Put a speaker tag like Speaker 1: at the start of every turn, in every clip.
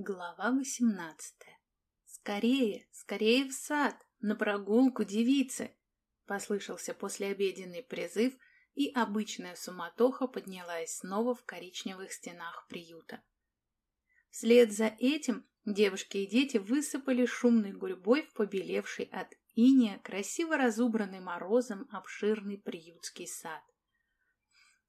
Speaker 1: Глава восемнадцатая. «Скорее, скорее в сад, на прогулку девицы!» Послышался послеобеденный призыв, и обычная суматоха поднялась снова в коричневых стенах приюта. Вслед за этим девушки и дети высыпали шумной гурьбой в побелевший от иния, красиво разубранный морозом обширный приютский сад.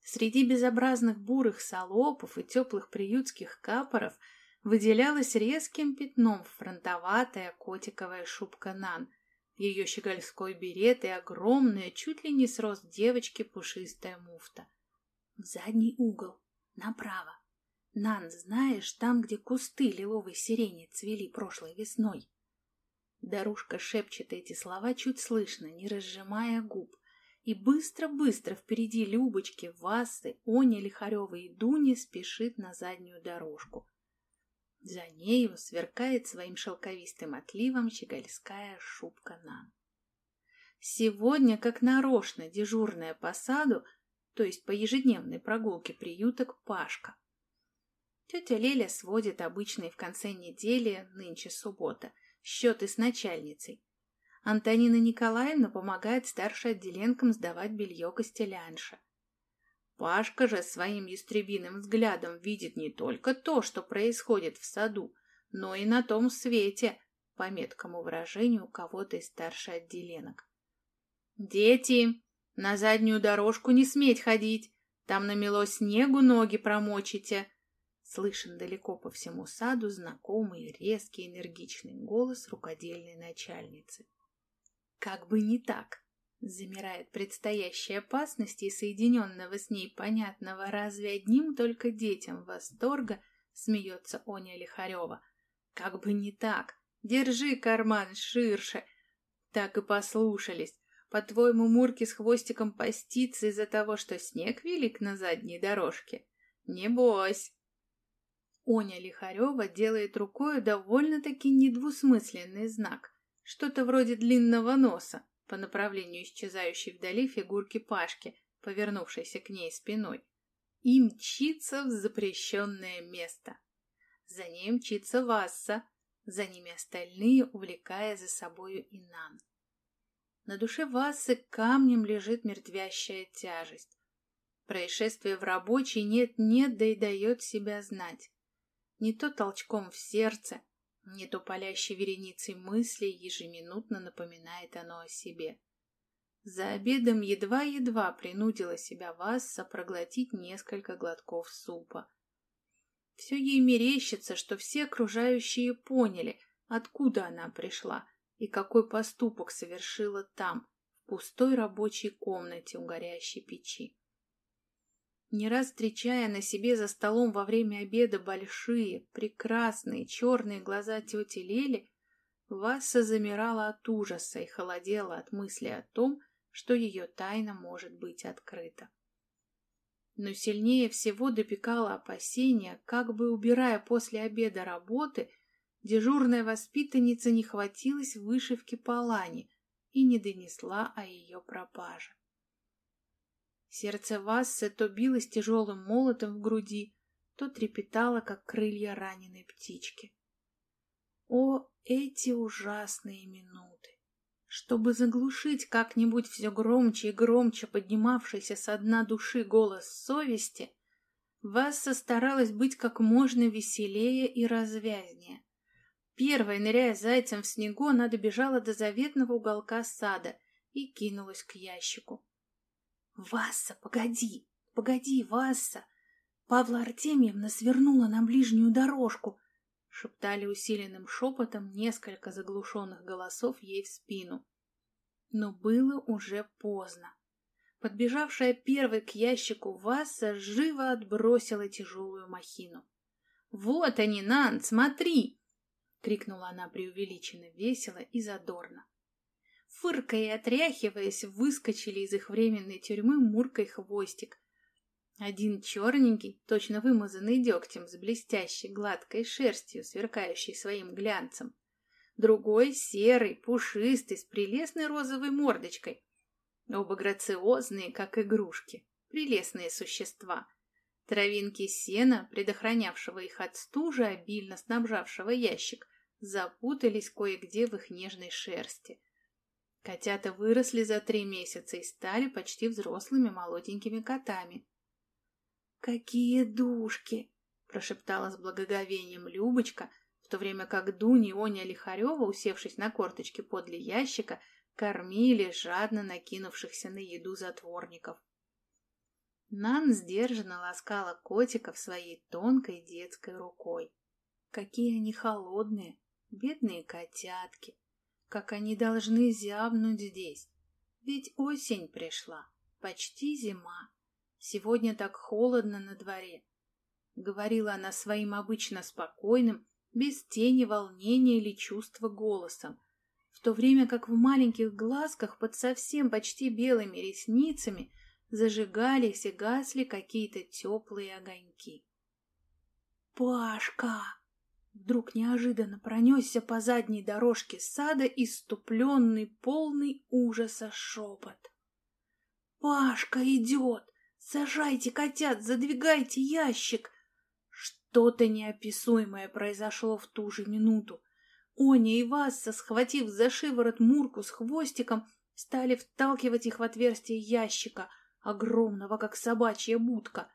Speaker 1: Среди безобразных бурых салопов и теплых приютских капоров – выделялась резким пятном фронтоватая котиковая шубка Нан, ее щегольской берет и огромная, чуть ли не с рост девочки, пушистая муфта. В задний угол, направо. Нан, знаешь, там, где кусты лиловой сирени цвели прошлой весной. Дорожка шепчет эти слова чуть слышно, не разжимая губ. И быстро-быстро впереди Любочки, Васы, Оня Лихарева и Дуни спешит на заднюю дорожку. За нею сверкает своим шелковистым отливом щегольская шубка Нан. Сегодня, как нарочно, дежурная по саду, то есть по ежедневной прогулке приюток Пашка. Тетя Леля сводит обычные в конце недели, нынче суббота, счеты с начальницей. Антонина Николаевна помогает старшей отделенкам сдавать белье Костелянша. Пашка же своим ястребиным взглядом видит не только то, что происходит в саду, но и на том свете, по меткому выражению кого-то из старших отделенок. «Дети, на заднюю дорожку не сметь ходить, там намело снегу, ноги промочите!» Слышен далеко по всему саду знакомый, резкий, энергичный голос рукодельной начальницы. Как бы не так. Замирает предстоящей опасности и соединенного с ней понятного разве одним только детям восторга, смеется Оня Лихарева. Как бы не так. Держи карман ширше. Так и послушались. По-твоему, Мурки с хвостиком постится из-за того, что снег велик на задней дорожке? Небось. Оня Лихарева делает рукой довольно-таки недвусмысленный знак. Что-то вроде длинного носа по направлению исчезающей вдали фигурки Пашки, повернувшейся к ней спиной, и мчится в запрещенное место. За ней мчится Васса, за ними остальные, увлекая за собою Инан. На душе Вассы камнем лежит мертвящая тяжесть. Происшествие в рабочей нет-нет, да и дает себя знать. Не то толчком в сердце, не то палящей вереницей мыслей ежеминутно напоминает оно о себе. За обедом едва-едва принудила себя Васса проглотить несколько глотков супа. Все ей мерещится, что все окружающие поняли, откуда она пришла и какой поступок совершила там, в пустой рабочей комнате у горящей печи. Не раз встречая на себе за столом во время обеда большие, прекрасные черные глаза тети Лели, Васса замирала от ужаса и холодела от мысли о том, что ее тайна может быть открыта. Но сильнее всего допекало опасение, как бы убирая после обеда работы, дежурная воспитанница не хватилась вышивки по и не донесла о ее пропаже. Сердце Вассы то билось тяжелым молотом в груди, то трепетало, как крылья раненой птички. О, эти ужасные минуты! Чтобы заглушить как-нибудь все громче и громче поднимавшийся со дна души голос совести, Васса старалась быть как можно веселее и развязнее. Первая, ныряя зайцем в снегу, она добежала до заветного уголка сада и кинулась к ящику. «Васса, погоди! Погоди, Васса!» Павла Артемьевна свернула на ближнюю дорожку, шептали усиленным шепотом несколько заглушенных голосов ей в спину. Но было уже поздно. Подбежавшая первой к ящику Васса живо отбросила тяжелую махину. «Вот они, Нан, смотри!» — крикнула она преувеличенно весело и задорно. Фыркая и отряхиваясь, выскочили из их временной тюрьмы Мурка и Хвостик. Один черненький, точно вымазанный дегтем, с блестящей гладкой шерстью, сверкающей своим глянцем. Другой серый, пушистый, с прелестной розовой мордочкой. Оба грациозные, как игрушки. Прелестные существа. Травинки сена, предохранявшего их от стужи, обильно снабжавшего ящик, запутались кое-где в их нежной шерсти. Котята выросли за три месяца и стали почти взрослыми молоденькими котами. «Какие душки!» — прошептала с благоговением Любочка, в то время как Дуня и Оня Лихарева, усевшись на корточки подле ящика, кормили жадно накинувшихся на еду затворников. Нан сдержанно ласкала котиков своей тонкой детской рукой. Какие они холодные, бедные котятки! Как они должны зябнуть здесь! Ведь осень пришла, почти зима. Сегодня так холодно на дворе. Говорила она своим обычно спокойным, без тени волнения или чувства голосом, в то время как в маленьких глазках под совсем почти белыми ресницами зажигались и гасли какие-то теплые огоньки. «Пашка!» Вдруг неожиданно пронесся по задней дорожке сада иступленный, полный ужаса шепот. «Пашка идет! Сажайте котят, задвигайте ящик!» Что-то неописуемое произошло в ту же минуту. Оня и Васса, схватив за шиворот Мурку с хвостиком, стали вталкивать их в отверстие ящика, огромного, как собачья будка.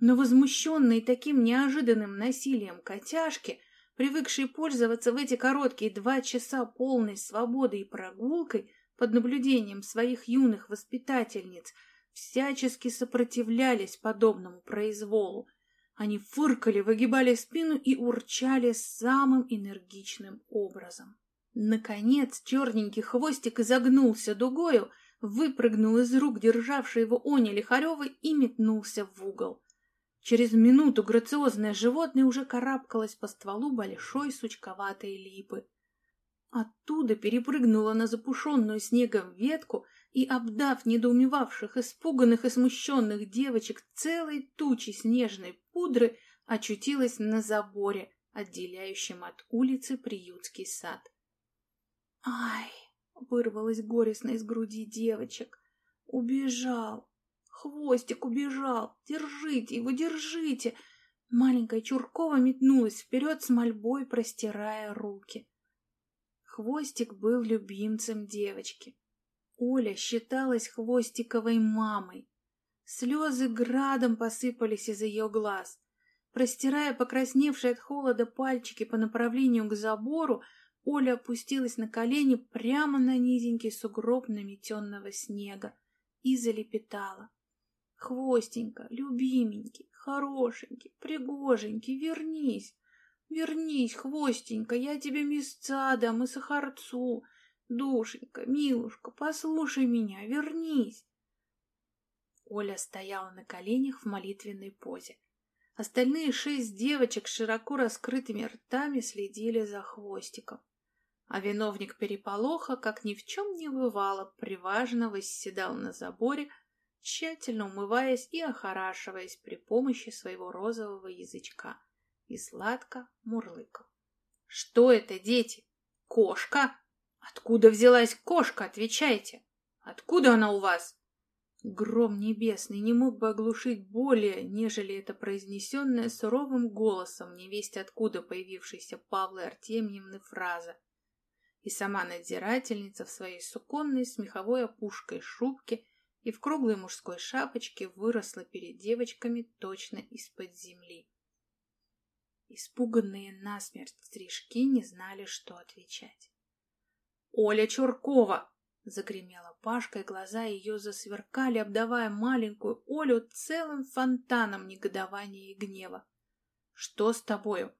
Speaker 1: Но возмущенные таким неожиданным насилием котяшки, привыкшие пользоваться в эти короткие два часа полной свободы и прогулкой под наблюдением своих юных воспитательниц, всячески сопротивлялись подобному произволу. Они фыркали, выгибали спину и урчали самым энергичным образом. Наконец черненький хвостик изогнулся дугою, выпрыгнул из рук державшей его Оня Лихаревой и метнулся в угол. Через минуту грациозное животное уже карабкалось по стволу большой сучковатой липы. Оттуда перепрыгнула на запушенную снегом ветку и, обдав недоумевавших, испуганных и смущенных девочек целой тучей снежной пудры, очутилась на заборе, отделяющем от улицы приютский сад. «Ай!» Вырвалось горестно из груди девочек. Убежал. Хвостик убежал. Держите его, держите. Маленькая Чуркова метнулась вперед с мольбой, простирая руки. Хвостик был любимцем девочки. Оля считалась Хвостиковой мамой. Слезы градом посыпались из ее глаз. Простирая покрасневшие от холода пальчики по направлению к забору, Оля опустилась на колени прямо на низенький сугроб наметенного снега и залепетала. «Хвостенько, любименький, хорошенький, пригоженький, вернись, вернись, хвостенько, я тебе места дам и сахарцу. Душенька, милушка, послушай меня, вернись!» Оля стояла на коленях в молитвенной позе. Остальные шесть девочек с широко раскрытыми ртами следили за хвостиком а виновник переполоха, как ни в чем не бывало, приважно восседал на заборе, тщательно умываясь и охорашиваясь при помощи своего розового язычка, и сладко мурлыкал. — Что это, дети? Кошка? Откуда взялась кошка, отвечайте? Откуда она у вас? Гром небесный не мог бы оглушить более, нежели это произнесенная суровым голосом невесть откуда появившейся Павлы Артемьевны фраза — и сама надзирательница в своей суконной с меховой опушкой шубке и в круглой мужской шапочке выросла перед девочками точно из-под земли. Испуганные насмерть стрижки не знали, что отвечать. «Оля Чуркова!» — загремела Пашка, и глаза ее засверкали, обдавая маленькую Олю целым фонтаном негодования и гнева. «Что с тобою?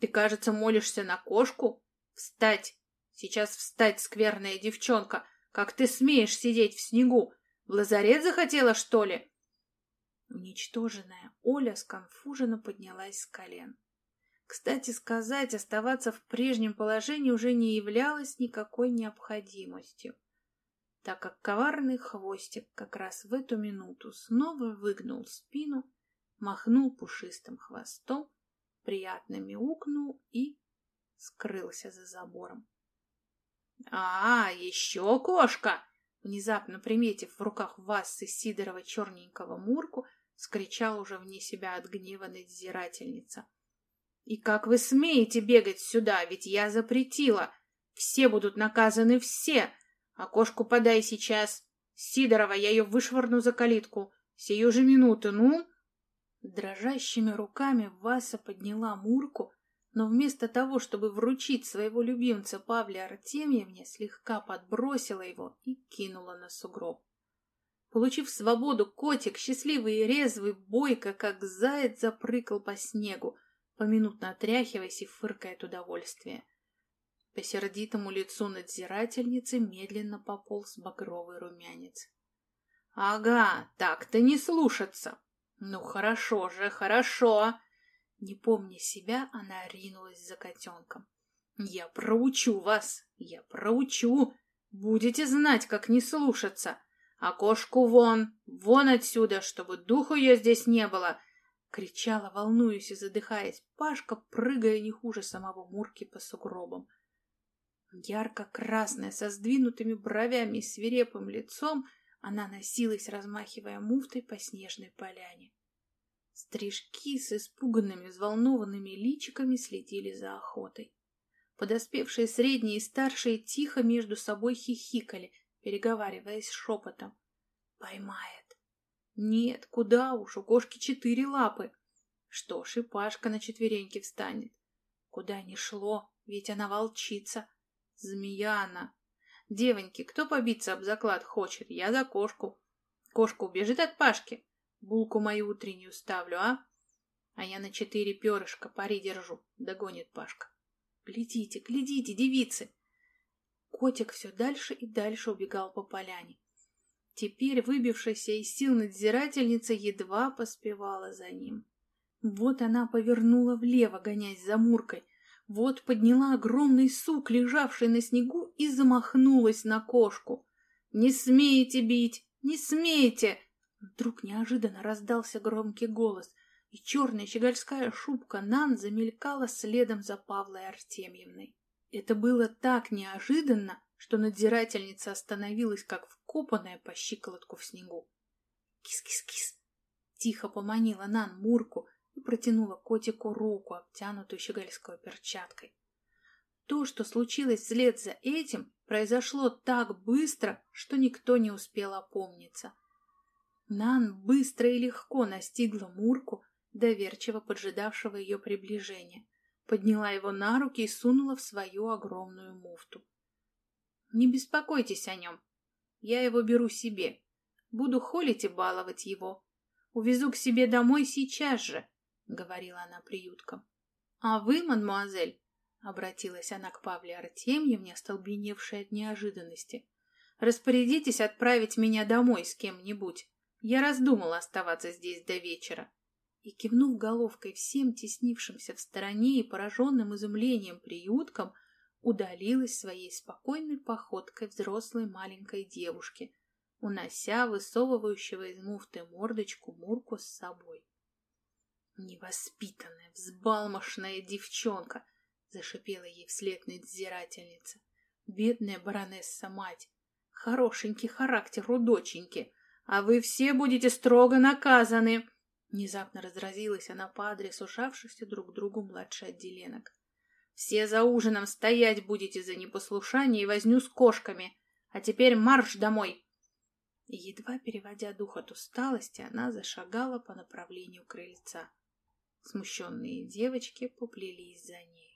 Speaker 1: Ты, кажется, молишься на кошку? Встать! Сейчас встать, скверная девчонка! Как ты смеешь сидеть в снегу? В лазарет захотела, что ли?» Уничтоженная Оля сконфуженно поднялась с колен. Кстати сказать, оставаться в прежнем положении уже не являлось никакой необходимостью, так как коварный хвостик как раз в эту минуту снова выгнул спину, махнул пушистым хвостом, приятно мяукнул и скрылся за забором. «А, еще кошка!» Внезапно приметив в руках Вассы Сидорова черненького Мурку, скричал уже вне себя от гнева надзирательница. «И как вы смеете бегать сюда, ведь я запретила! Все будут наказаны, все! А кошку подай сейчас! Сидорова, я ее вышвырну за калитку! Сию же минуту, ну!» Дрожащими руками Васа подняла Мурку, но вместо того, чтобы вручить своего любимца Павле Артемьевне, слегка подбросила его и кинула на сугроб. Получив свободу, котик, счастливый и резвый, бойко, как заяц, запрыгал по снегу, поминутно отряхиваясь и фыркая от удовольствия. По сердитому лицу надзирательницы медленно пополз багровый румянец. — Ага, так-то не слушаться. Ну, хорошо же, хорошо. Не помня себя, она ринулась за котенком. «Я проучу вас! Я проучу! Будете знать, как не слушаться! А кошку вон! Вон отсюда, чтобы духу ее здесь не было!» Кричала, волнуясь и задыхаясь, Пашка, прыгая не хуже самого Мурки по сугробам. Ярко-красная, со сдвинутыми бровями и свирепым лицом, она носилась, размахивая муфтой по снежной поляне. Стрижки с испуганными, взволнованными личиками следили за охотой. Подоспевшие средние и старшие тихо между собой хихикали, переговариваясь шепотом. «Поймает!» «Нет, куда уж, у кошки четыре лапы!» Что ж, и Пашка на четвереньки встанет. Куда ни шло, ведь она волчица. Змея она. Девоньки, кто побиться об заклад хочет? Я за кошку. Кошка убежит от Пашки. Булку мою утреннюю ставлю, а? А я на четыре перышка пари держу, догонит Пашка. Глядите, глядите, девицы! Котик все дальше и дальше убегал по поляне. Теперь выбившаяся из сил надзирательница едва поспевала за ним. Вот она повернула влево, гонясь за Муркой. Вот подняла огромный сук, лежавший на снегу, и замахнулась на кошку. «Не смейте бить! Не смейте!» Вдруг неожиданно раздался громкий голос, и черная щегольская шубка Нан замелькала следом за Павлой Артемьевной. Это было так неожиданно, что надзирательница остановилась, как вкопанная по щиколотку в снегу. «Кис-кис-кис!» Тихо поманила Нан Мурку и протянула котику руку, обтянутую щегольской перчаткой. То, что случилось вслед за этим, произошло так быстро, что никто не успел опомниться. Нан быстро и легко настигла Мурку, доверчиво поджидавшего ее приближения, подняла его на руки и сунула в свою огромную муфту. «Не беспокойтесь о нем. Я его беру себе. Буду холить и баловать его. Увезу к себе домой сейчас же», — говорила она приюткам. «А вы, мадмуазель», — обратилась она к Павле Артемьевне, остолбеневшей от неожиданности, — «распорядитесь отправить меня домой с кем-нибудь. Я раздумала оставаться здесь до вечера. И, кивнув головкой всем теснившимся в стороне и пораженным изумлением приюткам, удалилась своей спокойной походкой взрослой маленькой девушки, унося высовывающего из муфты мордочку Мурку с собой. «Невоспитанная, взбалмошная девчонка!» — зашипела ей вслед надзирательница. «Бедная баронесса-мать! Хорошенький характер у доченьки!» А вы все будете строго наказаны!» Внезапно разразилась она по адресу шавшихся друг другу младших отделенок. «Все за ужином стоять будете за непослушание и возню с кошками, а теперь марш домой!» Едва переводя дух от усталости, она зашагала по направлению крыльца. Смущенные девочки поплелись за ней.